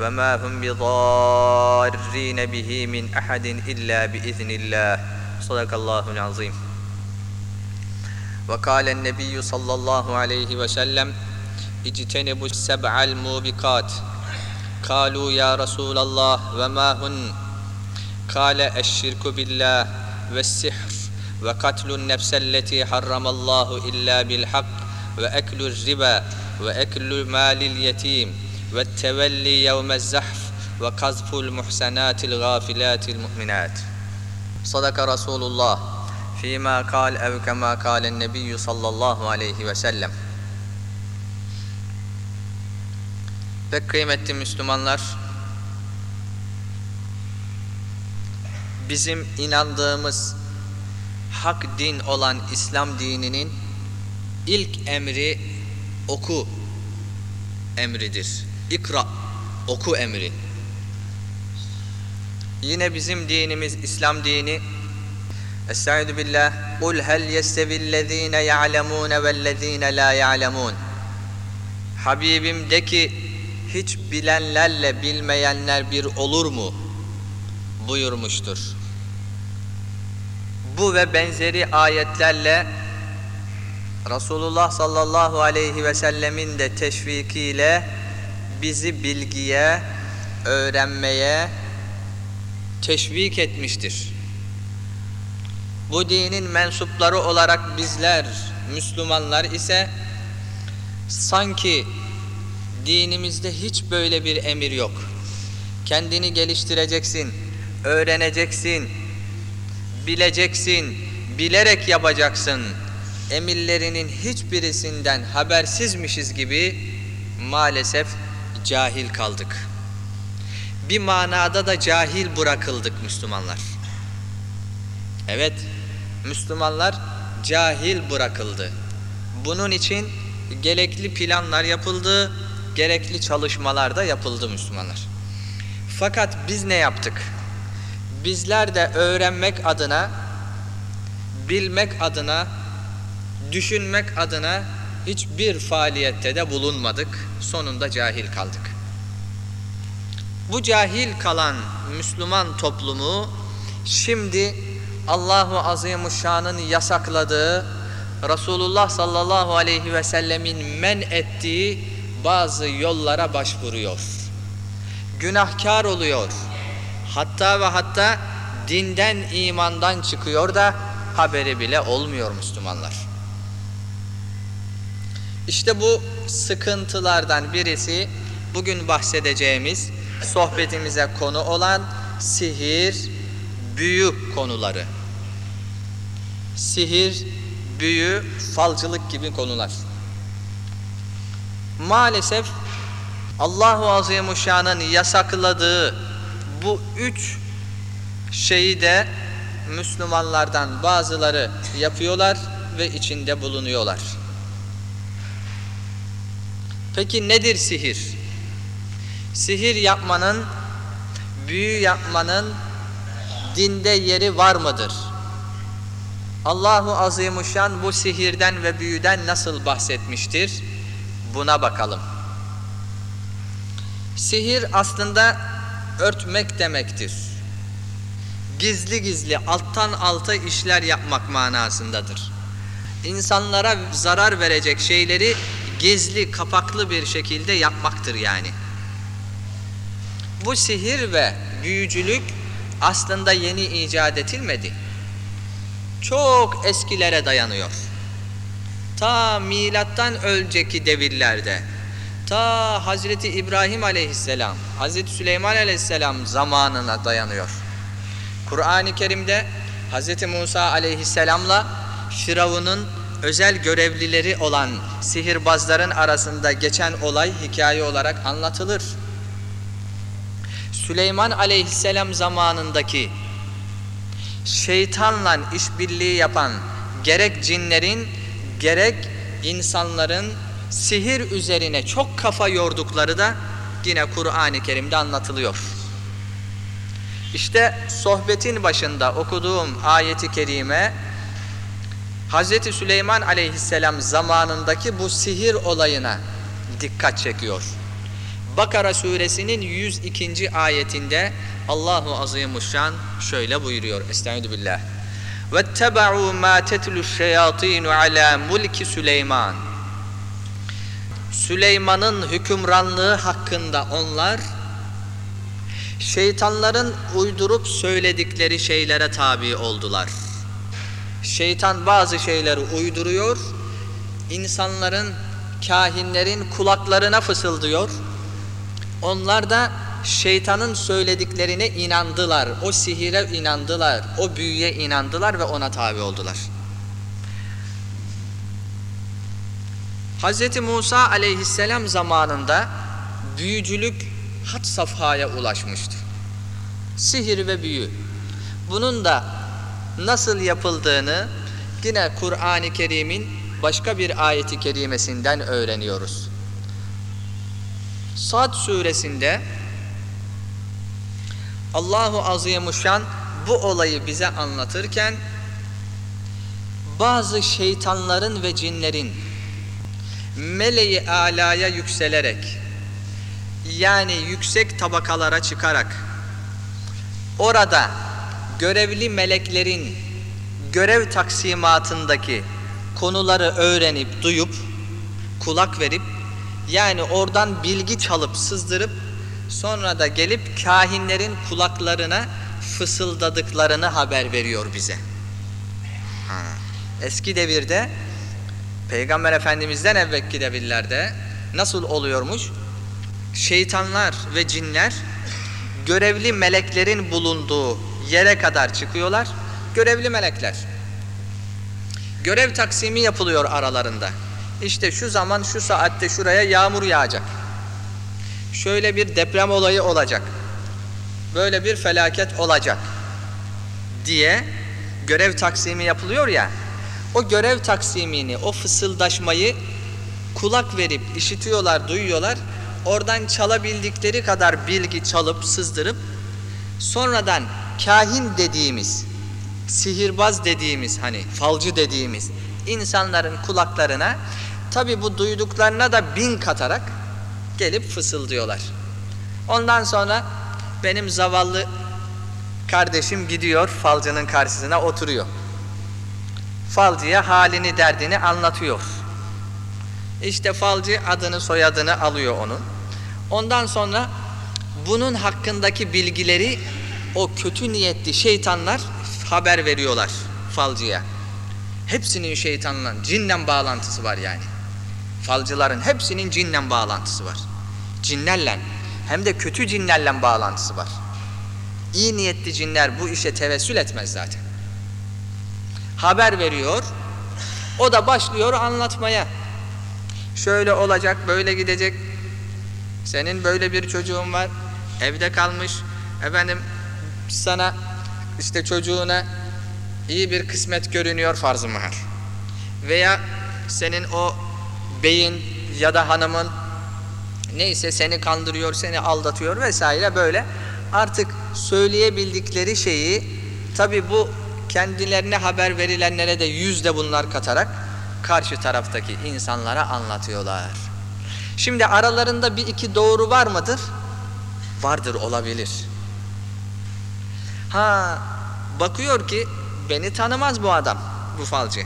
وما هم بضارين به من أحد إلا بإذن الله صدق الله العظيم وقال النبي صلى الله عليه وسلم اجتنبوا السبع الموبقات قالوا يا رسول الله وما هن قال الشرك بالله والسحر وقتل النفس التي حرم الله إلا بالحق وأكل الربا وأكل مال اليتيم ve tevelli yevme zahf ve kazful muhsenatil gafilatil mu'minat. Sadaka Resulullah fîmâ kal ev kemâ kâlen nebiyyü sallallahu aleyhi ve sellem. Pek kıymetli Müslümanlar, bizim inandığımız hak din olan İslam dininin ilk emri oku emridir. İkra, oku emri. Yine bizim dinimiz İslam dini Estaizu billah Kul hel yestevillezine ya'lemune vellezine la ya'lemun Habibim de ki hiç bilenlerle bilmeyenler bir olur mu? buyurmuştur. Bu ve benzeri ayetlerle Resulullah sallallahu aleyhi ve sellemin de teşvikiyle bizi bilgiye, öğrenmeye teşvik etmiştir. Bu dinin mensupları olarak bizler Müslümanlar ise sanki dinimizde hiç böyle bir emir yok. Kendini geliştireceksin, öğreneceksin, bileceksin, bilerek yapacaksın. Emirlerinin hiçbirisinden habersizmişiz gibi maalesef cahil kaldık. Bir manada da cahil bırakıldık Müslümanlar. Evet, Müslümanlar cahil bırakıldı. Bunun için gerekli planlar yapıldı, gerekli çalışmalar da yapıldı Müslümanlar. Fakat biz ne yaptık? Bizler de öğrenmek adına, bilmek adına, düşünmek adına hiçbir faaliyette de bulunmadık. Sonunda cahil kaldık. Bu cahil kalan Müslüman toplumu şimdi Allahu Azimuşşan'ın yasakladığı Resulullah sallallahu aleyhi ve sellemin men ettiği bazı yollara başvuruyor. Günahkar oluyor. Hatta ve hatta dinden imandan çıkıyor da haberi bile olmuyor Müslümanlar. İşte bu sıkıntılardan birisi bugün bahsedeceğimiz sohbetimize konu olan sihir, büyü konuları. Sihir, büyü, falcılık gibi konular. Maalesef Allahu Azimuşşan'ın yasakladığı bu üç şeyi de Müslümanlardan bazıları yapıyorlar ve içinde bulunuyorlar. Peki nedir sihir? Sihir yapmanın, büyü yapmanın dinde yeri var mıdır? Allahu Azimuşşan bu sihirden ve büyüden nasıl bahsetmiştir? Buna bakalım. Sihir aslında örtmek demektir. Gizli gizli alttan alta işler yapmak manasındadır. İnsanlara zarar verecek şeyleri gizli, kapaklı bir şekilde yapmaktır yani. Bu sihir ve büyücülük aslında yeni icat edilmedi. Çok eskilere dayanıyor. Ta milattan önceki devirlerde, ta Hazreti İbrahim aleyhisselam, Hazreti Süleyman aleyhisselam zamanına dayanıyor. Kur'an-ı Kerim'de Hazreti Musa aleyhisselamla Firavun'un özel görevlileri olan sihirbazların arasında geçen olay hikaye olarak anlatılır. Süleyman aleyhisselam zamanındaki şeytanla işbirliği yapan gerek cinlerin gerek insanların sihir üzerine çok kafa yordukları da yine Kur'an-ı Kerim'de anlatılıyor. İşte sohbetin başında okuduğum ayeti kerime Hz. Süleyman aleyhisselam zamanındaki bu sihir olayına dikkat çekiyor. Bakara suresinin 102. ayetinde Allahu Azimuşşan şöyle buyuruyor. Estaizu billah. وَاتَّبَعُوا مَا تَتْلُ الشَّيَاطِينُ عَلَى مُلْكِ Süleyman. Süleyman'ın hükümranlığı hakkında onlar şeytanların uydurup söyledikleri şeylere tabi oldular. Şeytan bazı şeyleri uyduruyor, insanların, kahinlerin kulaklarına fısıldıyor. Onlar da şeytanın söylediklerine inandılar, o sihire inandılar, o büyüye inandılar ve ona tabi oldular. Hz. Musa aleyhisselam zamanında büyücülük hat safhaya ulaşmıştı. Sihir ve büyü. Bunun da nasıl yapıldığını yine Kur'an-ı Kerim'in başka bir ayeti kerimesinden öğreniyoruz. Sad suresinde Allahu Azimuşşan bu olayı bize anlatırken bazı şeytanların ve cinlerin meleği alaya yükselerek yani yüksek tabakalara çıkarak orada görevli meleklerin görev taksimatındaki konuları öğrenip duyup kulak verip yani oradan bilgi çalıp sızdırıp sonra da gelip kahinlerin kulaklarına fısıldadıklarını haber veriyor bize. Ha. Eski devirde Peygamber Efendimiz'den evvelki devirlerde nasıl oluyormuş? Şeytanlar ve cinler görevli meleklerin bulunduğu yere kadar çıkıyorlar. Görevli melekler. Görev taksimi yapılıyor aralarında. İşte şu zaman şu saatte şuraya yağmur yağacak. Şöyle bir deprem olayı olacak. Böyle bir felaket olacak diye görev taksimi yapılıyor ya. O görev taksimini, o fısıldaşmayı kulak verip işitiyorlar, duyuyorlar. Oradan çalabildikleri kadar bilgi çalıp sızdırıp sonradan kahin dediğimiz, sihirbaz dediğimiz hani falcı dediğimiz insanların kulaklarına tabi bu duyduklarına da bin katarak gelip fısıldıyorlar. Ondan sonra benim zavallı kardeşim gidiyor falcının karşısına oturuyor. Falcıya halini derdini anlatıyor. İşte falcı adını soyadını alıyor onun. Ondan sonra bunun hakkındaki bilgileri o kötü niyetli şeytanlar haber veriyorlar falcıya. Hepsinin şeytanla, cinle bağlantısı var yani. Falcıların hepsinin cinle bağlantısı var. Cinlerle hem de kötü cinlerle bağlantısı var. İyi niyetli cinler bu işe tevessül etmez zaten. Haber veriyor. O da başlıyor anlatmaya. Şöyle olacak, böyle gidecek. Senin böyle bir çocuğun var. Evde kalmış. Efendim sana işte çocuğuna iyi bir kısmet görünüyor farz-ı mahal. Veya senin o beyin ya da hanımın neyse seni kandırıyor, seni aldatıyor vesaire böyle artık söyleyebildikleri şeyi Tabi bu kendilerine haber verilenlere de yüzde bunlar katarak karşı taraftaki insanlara anlatıyorlar. Şimdi aralarında bir iki doğru var mıdır? Vardır olabilir. Ha bakıyor ki beni tanımaz bu adam, bu falcı.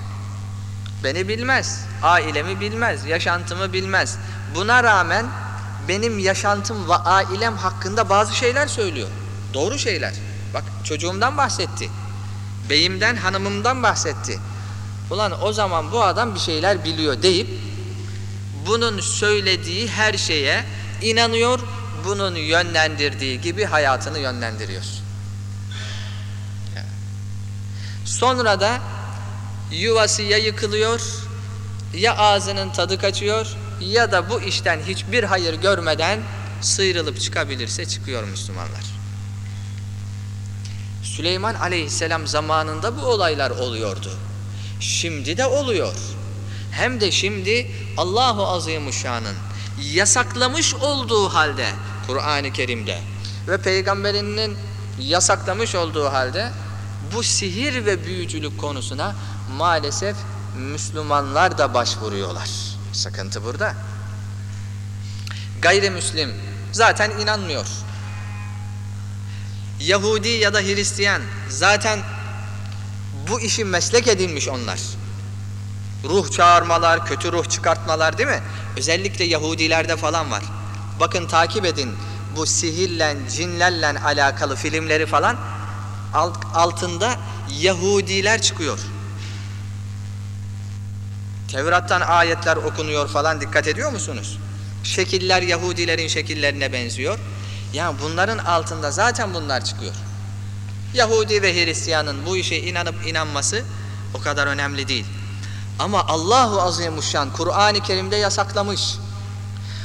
Beni bilmez, ailemi bilmez, yaşantımı bilmez. Buna rağmen benim yaşantım ve ailem hakkında bazı şeyler söylüyor. Doğru şeyler. Bak çocuğumdan bahsetti. Beyimden, hanımımdan bahsetti. Ulan o zaman bu adam bir şeyler biliyor deyip bunun söylediği her şeye inanıyor, bunun yönlendirdiği gibi hayatını yönlendiriyor. Sonra da yuvası ya yıkılıyor, ya ağzının tadı kaçıyor, ya da bu işten hiçbir hayır görmeden sıyrılıp çıkabilirse çıkıyor Müslümanlar. Süleyman aleyhisselam zamanında bu olaylar oluyordu. Şimdi de oluyor. Hem de şimdi Allahu Azimuşşan'ın yasaklamış olduğu halde Kur'an-ı Kerim'de ve peygamberinin yasaklamış olduğu halde bu sihir ve büyücülük konusuna maalesef Müslümanlar da başvuruyorlar. Sıkıntı burada. Gayrimüslim zaten inanmıyor. Yahudi ya da Hristiyan zaten bu işi meslek edinmiş onlar. Ruh çağırmalar, kötü ruh çıkartmalar değil mi? Özellikle Yahudilerde falan var. Bakın takip edin bu sihirle, cinlerle alakalı filmleri falan altında Yahudiler çıkıyor. Tevrat'tan ayetler okunuyor falan dikkat ediyor musunuz? Şekiller Yahudilerin şekillerine benziyor. Yani bunların altında zaten bunlar çıkıyor. Yahudi ve Hristiyanın bu işe inanıp inanması o kadar önemli değil. Ama Allahu Azimuşşan Kur'an-ı Kerim'de yasaklamış.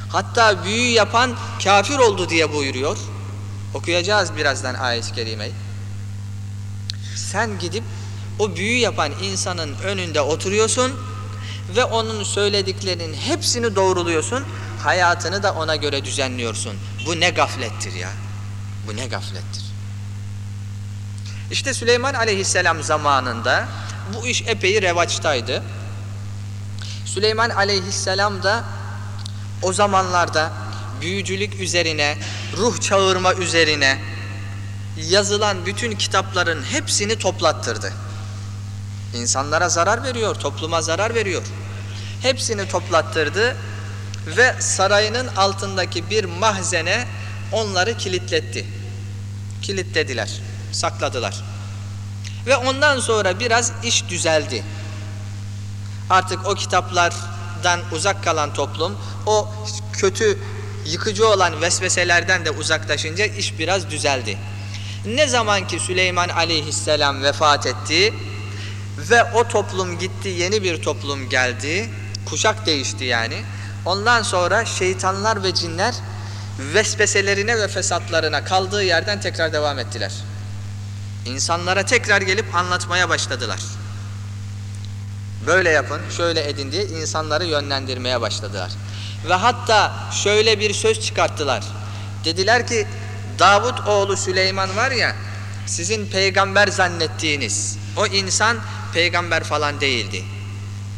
Hatta büyü yapan kafir oldu diye buyuruyor. Okuyacağız birazdan ayet-i kerimeyi. Sen gidip o büyü yapan insanın önünde oturuyorsun ve onun söylediklerinin hepsini doğruluyorsun. Hayatını da ona göre düzenliyorsun. Bu ne gaflettir ya. Bu ne gaflettir. İşte Süleyman aleyhisselam zamanında bu iş epey revaçtaydı. Süleyman aleyhisselam da o zamanlarda büyücülük üzerine, ruh çağırma üzerine yazılan bütün kitapların hepsini toplattırdı. İnsanlara zarar veriyor, topluma zarar veriyor. Hepsini toplattırdı ve sarayının altındaki bir mahzene onları kilitletti. Kilitlediler, sakladılar. Ve ondan sonra biraz iş düzeldi. Artık o kitaplardan uzak kalan toplum o kötü yıkıcı olan vesveselerden de uzaklaşınca iş biraz düzeldi. Ne zaman ki Süleyman aleyhisselam vefat etti ve o toplum gitti yeni bir toplum geldi kuşak değişti yani. Ondan sonra şeytanlar ve cinler vesveselerine ve fesatlarına kaldığı yerden tekrar devam ettiler. İnsanlara tekrar gelip anlatmaya başladılar. Böyle yapın, şöyle edin diye insanları yönlendirmeye başladılar. Ve hatta şöyle bir söz çıkarttılar. Dediler ki Davut oğlu Süleyman var ya sizin peygamber zannettiğiniz o insan peygamber falan değildi.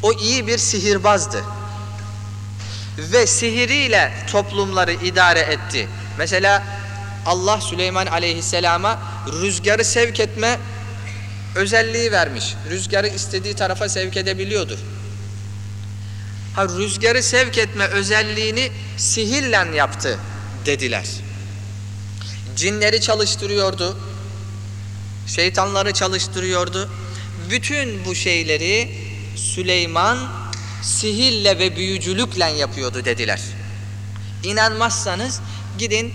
O iyi bir sihirbazdı. Ve sihiriyle toplumları idare etti. Mesela Allah Süleyman aleyhisselama rüzgarı sevk etme özelliği vermiş. Rüzgarı istediği tarafa sevk edebiliyordu. Ha rüzgarı sevk etme özelliğini sihirle yaptı dediler. Cinleri çalıştırıyordu. Şeytanları çalıştırıyordu. Bütün bu şeyleri Süleyman sihirle ve büyücülükle yapıyordu dediler. İnanmazsanız gidin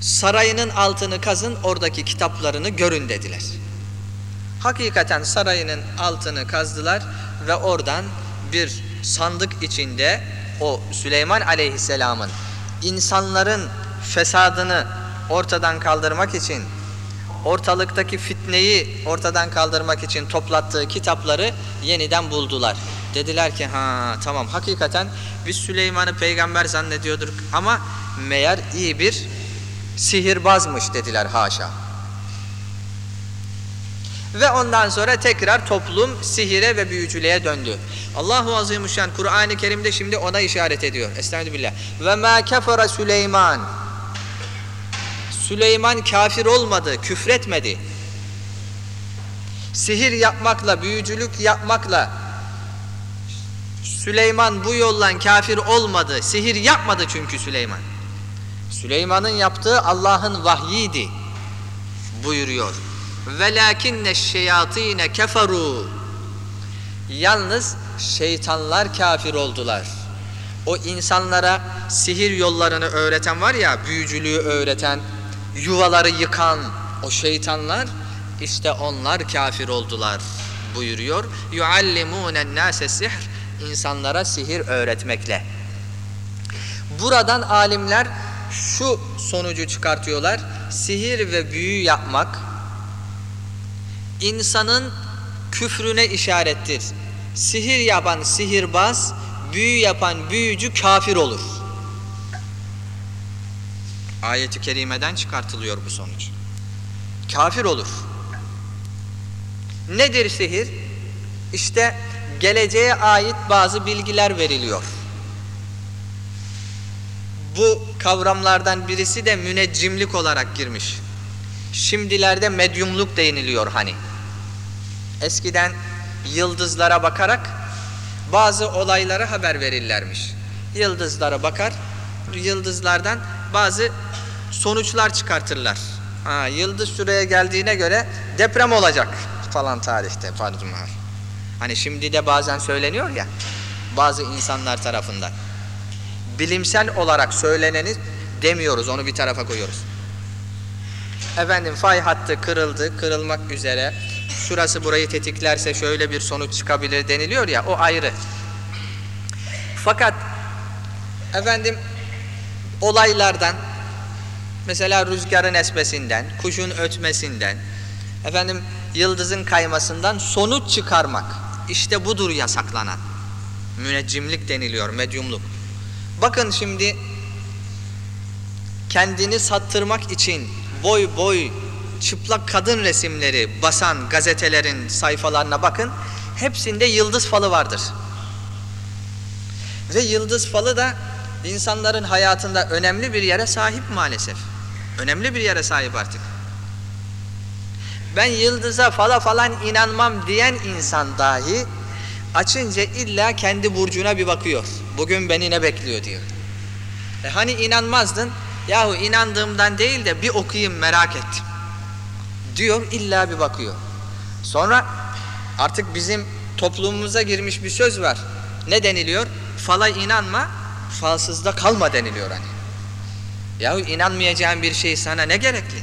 sarayının altını kazın oradaki kitaplarını görün dediler. Hakikaten sarayının altını kazdılar ve oradan bir sandık içinde o Süleyman aleyhisselamın insanların fesadını ortadan kaldırmak için ortalıktaki fitneyi ortadan kaldırmak için toplattığı kitapları yeniden buldular. Dediler ki ha tamam hakikaten biz Süleyman'ı peygamber zannediyorduk ama meğer iyi bir sihirbazmış dediler haşa. Ve ondan sonra tekrar toplum sihire ve büyücülüğe döndü. Allahu Azimuşşan Kur'an-ı Kerim'de şimdi ona işaret ediyor. Estağfirullah. Ve ma kefere Süleyman. Süleyman kafir olmadı, küfretmedi. Sihir yapmakla, büyücülük yapmakla Süleyman bu yoldan kafir olmadı. Sihir yapmadı çünkü Süleyman. Süleyman'ın yaptığı Allah'ın vahyiydi buyuruyor. Velakinne şeyatine keferu. Yalnız şeytanlar kafir oldular. O insanlara sihir yollarını öğreten var ya, büyücülüğü öğreten, yuvaları yıkan o şeytanlar işte onlar kafir oldular buyuruyor. Yuallimûnen nâse sihr insanlara sihir öğretmekle. Buradan alimler şu sonucu çıkartıyorlar. Sihir ve büyü yapmak insanın küfrüne işarettir. Sihir yapan sihirbaz, büyü yapan büyücü kafir olur. Ayet-i kerimeden çıkartılıyor bu sonuç. Kafir olur. Nedir sihir? İşte geleceğe ait bazı bilgiler veriliyor. Bu kavramlardan birisi de müneccimlik olarak girmiş. Şimdilerde medyumluk deniliyor hani. Eskiden yıldızlara bakarak bazı olaylara haber verirlermiş. Yıldızlara bakar, yıldızlardan bazı sonuçlar çıkartırlar. Ha, yıldız şuraya geldiğine göre deprem olacak falan tarihte pardon. Hani şimdi de bazen söyleniyor ya bazı insanlar tarafından. Bilimsel olarak söyleneni demiyoruz onu bir tarafa koyuyoruz. Efendim fay hattı kırıldı, kırılmak üzere. Şurası burayı tetiklerse şöyle bir sonuç çıkabilir deniliyor ya o ayrı. Fakat efendim olaylardan mesela rüzgarın esmesinden, kuşun ötmesinden, efendim yıldızın kaymasından sonuç çıkarmak. İşte budur yasaklanan. Müneccimlik deniliyor, medyumluk. Bakın şimdi kendini sattırmak için boy boy çıplak kadın resimleri basan gazetelerin sayfalarına bakın. Hepsinde yıldız falı vardır. Ve yıldız falı da insanların hayatında önemli bir yere sahip maalesef. Önemli bir yere sahip artık. Ben yıldıza fala falan inanmam diyen insan dahi açınca illa kendi burcuna bir bakıyor. Bugün beni ne bekliyor diyor. E hani inanmazdın? Yahu inandığımdan değil de bir okuyayım merak ettim. Diyor illa bir bakıyor. Sonra artık bizim toplumumuza girmiş bir söz var. Ne deniliyor? Fala inanma, falsızda kalma deniliyor hani. Yahu inanmayacağın bir şey sana ne gerekli?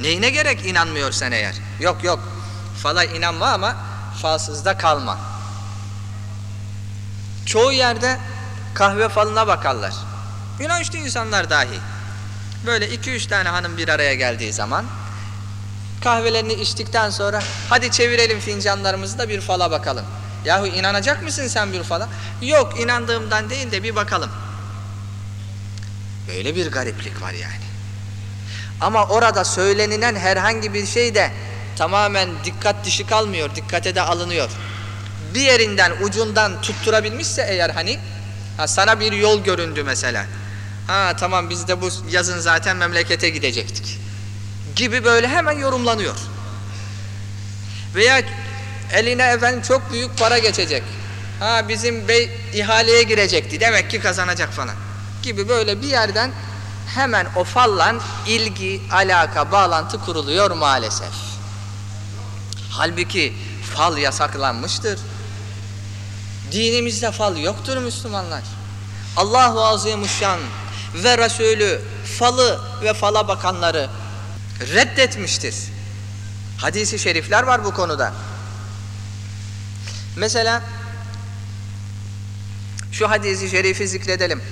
Neyine gerek inanmıyorsan eğer? Yok yok. Fala inanma ama falsızda kalma. Çoğu yerde kahve falına bakarlar. İnançlı insanlar dahi. Böyle iki üç tane hanım bir araya geldiği zaman kahvelerini içtikten sonra hadi çevirelim fincanlarımızı da bir fala bakalım. Yahu inanacak mısın sen bir fala? Yok inandığımdan değil de bir bakalım. Böyle bir gariplik var yani. Ama orada söylenilen herhangi bir şey de tamamen dikkat dışı kalmıyor, dikkate de alınıyor. Bir yerinden ucundan tutturabilmişse eğer hani ha sana bir yol göründü mesela. Ha tamam biz de bu yazın zaten memlekete gidecektik. Gibi böyle hemen yorumlanıyor. Veya eline efendim çok büyük para geçecek. Ha bizim bey ihaleye girecekti. Demek ki kazanacak falan. Gibi böyle bir yerden hemen o fallan ilgi, alaka, bağlantı kuruluyor maalesef. Halbuki fal yasaklanmıştır. Dinimizde fal yoktur Müslümanlar. Allahu Azimuşşan ve Resulü falı ve fala bakanları reddetmiştir. Hadisi şerifler var bu konuda. Mesela şu hadisi şerifi zikredelim.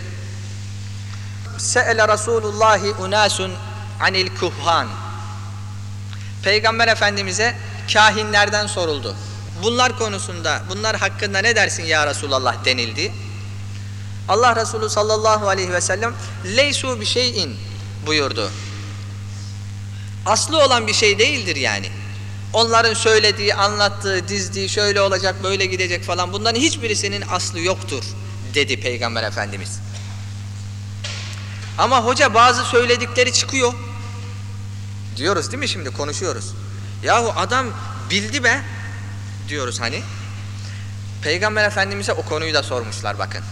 Se'ele Resulullahi unasun anil kuhhan. Peygamber Efendimiz'e kahinlerden soruldu. Bunlar konusunda, bunlar hakkında ne dersin ya Resulallah denildi. Allah Resulü sallallahu aleyhi ve sellem leysu bir şeyin buyurdu. Aslı olan bir şey değildir yani. Onların söylediği, anlattığı, dizdiği şöyle olacak, böyle gidecek falan bunların hiçbirisinin aslı yoktur dedi Peygamber Efendimiz. Ama hoca bazı söyledikleri çıkıyor. Diyoruz değil mi şimdi konuşuyoruz. Yahu adam bildi be diyoruz hani. Peygamber Efendimiz'e o konuyu da sormuşlar bakın.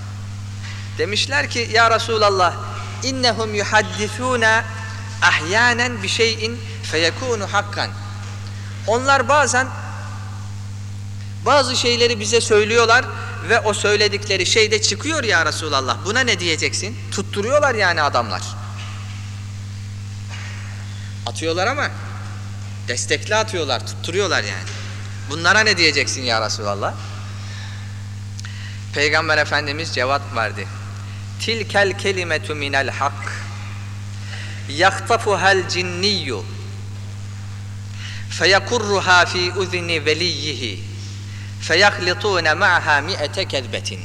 Demişler ki ya Resulallah innehum yuhaddisuna ahyanen bir şeyin feyekunu hakkan. Onlar bazen bazı şeyleri bize söylüyorlar ve o söyledikleri şey de çıkıyor ya Resulallah. Buna ne diyeceksin? Tutturuyorlar yani adamlar. Atıyorlar ama destekli atıyorlar, tutturuyorlar yani. Bunlara ne diyeceksin ya Resulallah? Peygamber Efendimiz cevap verdi. Tilkel kelimetu minel hak. Yaktafuhal cinniyyu. Feyekurruha fi uzni veliyyihi. Feyahlitune ma'ha mi'ete kezbetin.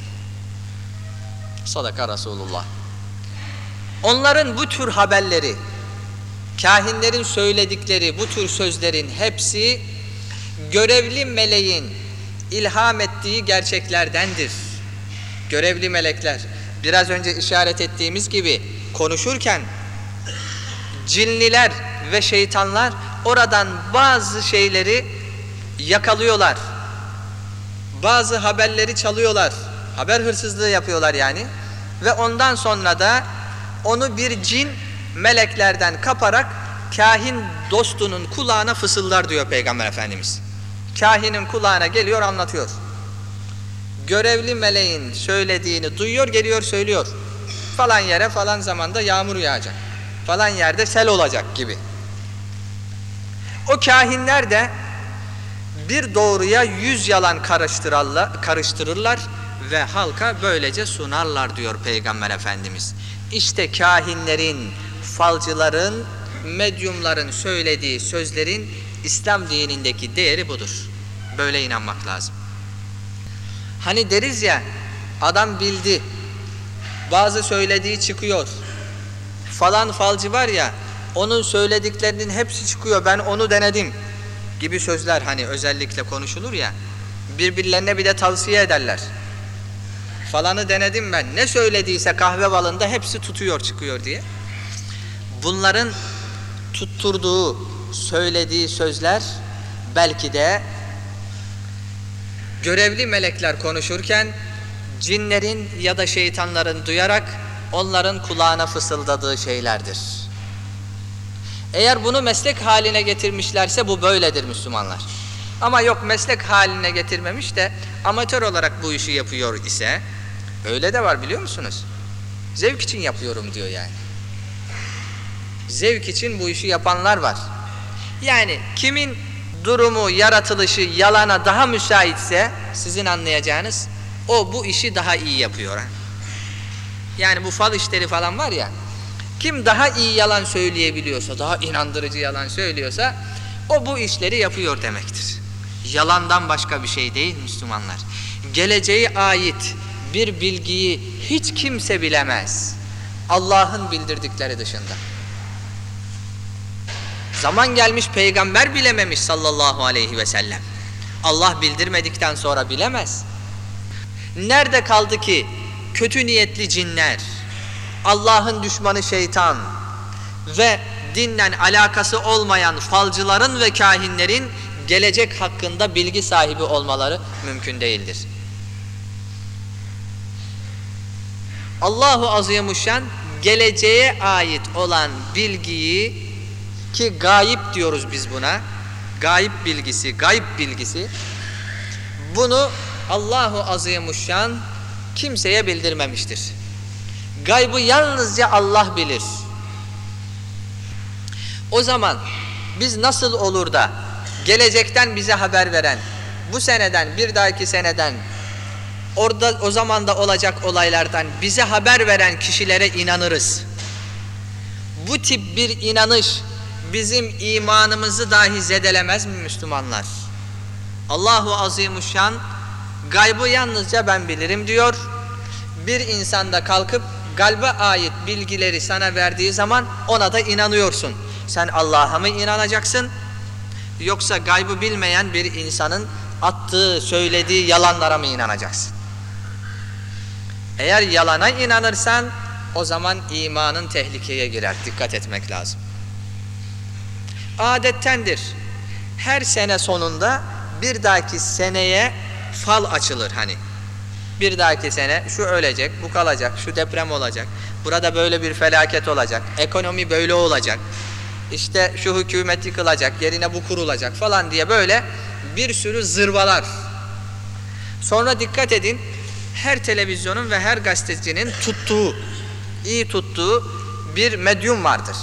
Sadaka Resulullah. Onların bu tür haberleri, kahinlerin söyledikleri bu tür sözlerin hepsi görevli meleğin ilham ettiği gerçeklerdendir. Görevli melekler biraz önce işaret ettiğimiz gibi konuşurken cinliler ve şeytanlar oradan bazı şeyleri yakalıyorlar. Bazı haberleri çalıyorlar. Haber hırsızlığı yapıyorlar yani. Ve ondan sonra da onu bir cin meleklerden kaparak kahin dostunun kulağına fısıldar diyor Peygamber Efendimiz. Kahinin kulağına geliyor anlatıyor. Görevli meleğin söylediğini duyuyor geliyor söylüyor. Falan yere falan zamanda yağmur yağacak. Falan yerde sel olacak gibi. O kahinler de bir doğruya yüz yalan karıştırırlar ve halka böylece sunarlar diyor Peygamber Efendimiz. İşte kahinlerin, falcıların, medyumların söylediği sözlerin İslam dinindeki değeri budur. Böyle inanmak lazım. Hani deriz ya adam bildi. Bazı söylediği çıkıyor. Falan falcı var ya onun söylediklerinin hepsi çıkıyor. Ben onu denedim gibi sözler hani özellikle konuşulur ya. Birbirlerine bir de tavsiye ederler. Falanı denedim ben. Ne söylediyse kahve balında hepsi tutuyor çıkıyor diye. Bunların tutturduğu, söylediği sözler belki de görevli melekler konuşurken cinlerin ya da şeytanların duyarak onların kulağına fısıldadığı şeylerdir. Eğer bunu meslek haline getirmişlerse bu böyledir Müslümanlar. Ama yok meslek haline getirmemiş de amatör olarak bu işi yapıyor ise öyle de var biliyor musunuz? Zevk için yapıyorum diyor yani. Zevk için bu işi yapanlar var. Yani kimin durumu, yaratılışı yalana daha müsaitse sizin anlayacağınız o bu işi daha iyi yapıyor. Yani bu fal işleri falan var ya kim daha iyi yalan söyleyebiliyorsa, daha inandırıcı yalan söylüyorsa o bu işleri yapıyor demektir. Yalandan başka bir şey değil Müslümanlar. Geleceğe ait bir bilgiyi hiç kimse bilemez. Allah'ın bildirdikleri dışında. Zaman gelmiş peygamber bilememiş sallallahu aleyhi ve sellem. Allah bildirmedikten sonra bilemez. Nerede kaldı ki kötü niyetli cinler, Allah'ın düşmanı şeytan ve dinle alakası olmayan falcıların ve kahinlerin gelecek hakkında bilgi sahibi olmaları mümkün değildir. Allahu Azimuşşan geleceğe ait olan bilgiyi ki gayip diyoruz biz buna. Gayip bilgisi, gayb bilgisi. Bunu Allahu Azimuşşan kimseye bildirmemiştir. Gaybı yalnızca Allah bilir. O zaman biz nasıl olur da gelecekten bize haber veren, bu seneden, bir dahaki seneden, orada o zaman da olacak olaylardan bize haber veren kişilere inanırız. Bu tip bir inanış bizim imanımızı dahi zedelemez mi Müslümanlar? Allahu Azimuşşan gaybı yalnızca ben bilirim diyor. Bir insanda kalkıp galbe ait bilgileri sana verdiği zaman ona da inanıyorsun. Sen Allah'a mı inanacaksın? Yoksa gaybı bilmeyen bir insanın attığı, söylediği yalanlara mı inanacaksın? Eğer yalana inanırsan o zaman imanın tehlikeye girer. Dikkat etmek lazım. Adettendir. Her sene sonunda bir dahaki seneye fal açılır hani. Bir dahaki sene şu ölecek, bu kalacak, şu deprem olacak. Burada böyle bir felaket olacak. Ekonomi böyle olacak. İşte şu hükümet yıkılacak, yerine bu kurulacak falan diye böyle bir sürü zırvalar. Sonra dikkat edin, her televizyonun ve her gazetecinin tuttuğu, iyi tuttuğu bir medyum vardır.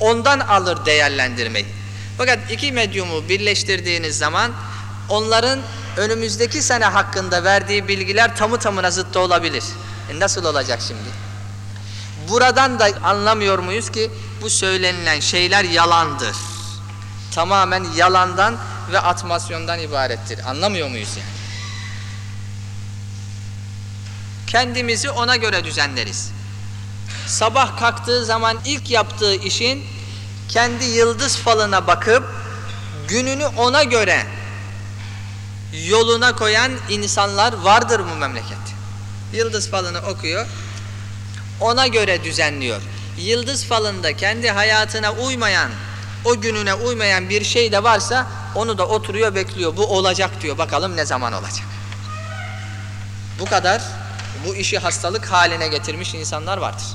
Ondan alır değerlendirmeyi. Fakat iki medyumu birleştirdiğiniz zaman onların önümüzdeki sene hakkında verdiği bilgiler tamı tamına zıttı olabilir. E nasıl olacak şimdi? Buradan da anlamıyor muyuz ki bu söylenilen şeyler yalandır. Tamamen yalandan ve atmasyondan ibarettir. Anlamıyor muyuz yani? Kendimizi ona göre düzenleriz. Sabah kalktığı zaman ilk yaptığı işin kendi yıldız falına bakıp gününü ona göre yoluna koyan insanlar vardır bu memleket. Yıldız falını okuyor, ona göre düzenliyor. Yıldız falında kendi hayatına uymayan, o gününe uymayan bir şey de varsa onu da oturuyor bekliyor. Bu olacak diyor. Bakalım ne zaman olacak. Bu kadar bu işi hastalık haline getirmiş insanlar vardır.